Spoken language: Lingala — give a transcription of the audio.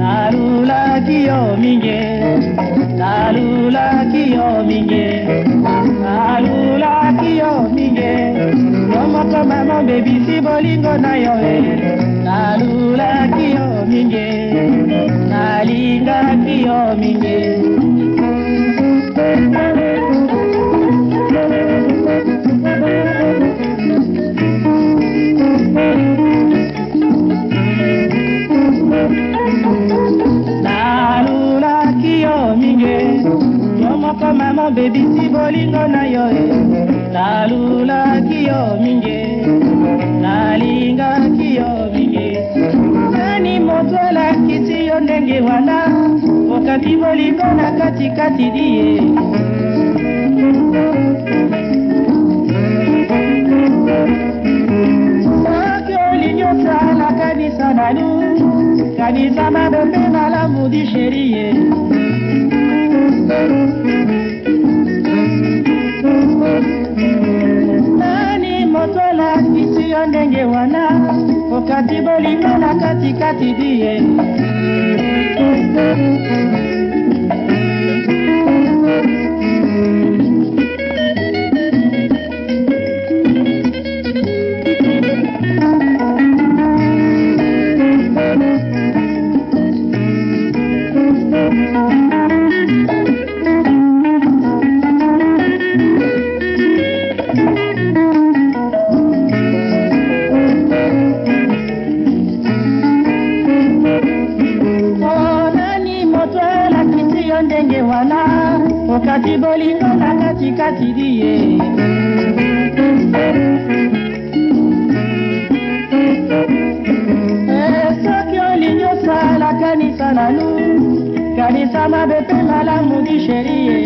nalulaki yo mingi nalulaki yo mingi nalulaki yo mingi yo moko mama obebisi bolingo na yo e nalulaki yo mingi nalingaki yo mingi mama bebisi bolingo na yo e. nalulaki yo mingi e. nalingaki yo mingi e. nani moto alakisi yo ndenge wana okati bolingo na katikati diye soki olingi osalaka kanisa nanu kanisa mabe mpe malamu dishe কাটি বলি মেলা কাটি কাটি দিয়ে yo ndenge wana okati bolingo na katikati diye eh, soki olingi osala kanisa nanu kanisa mabe mpe malamu di sherie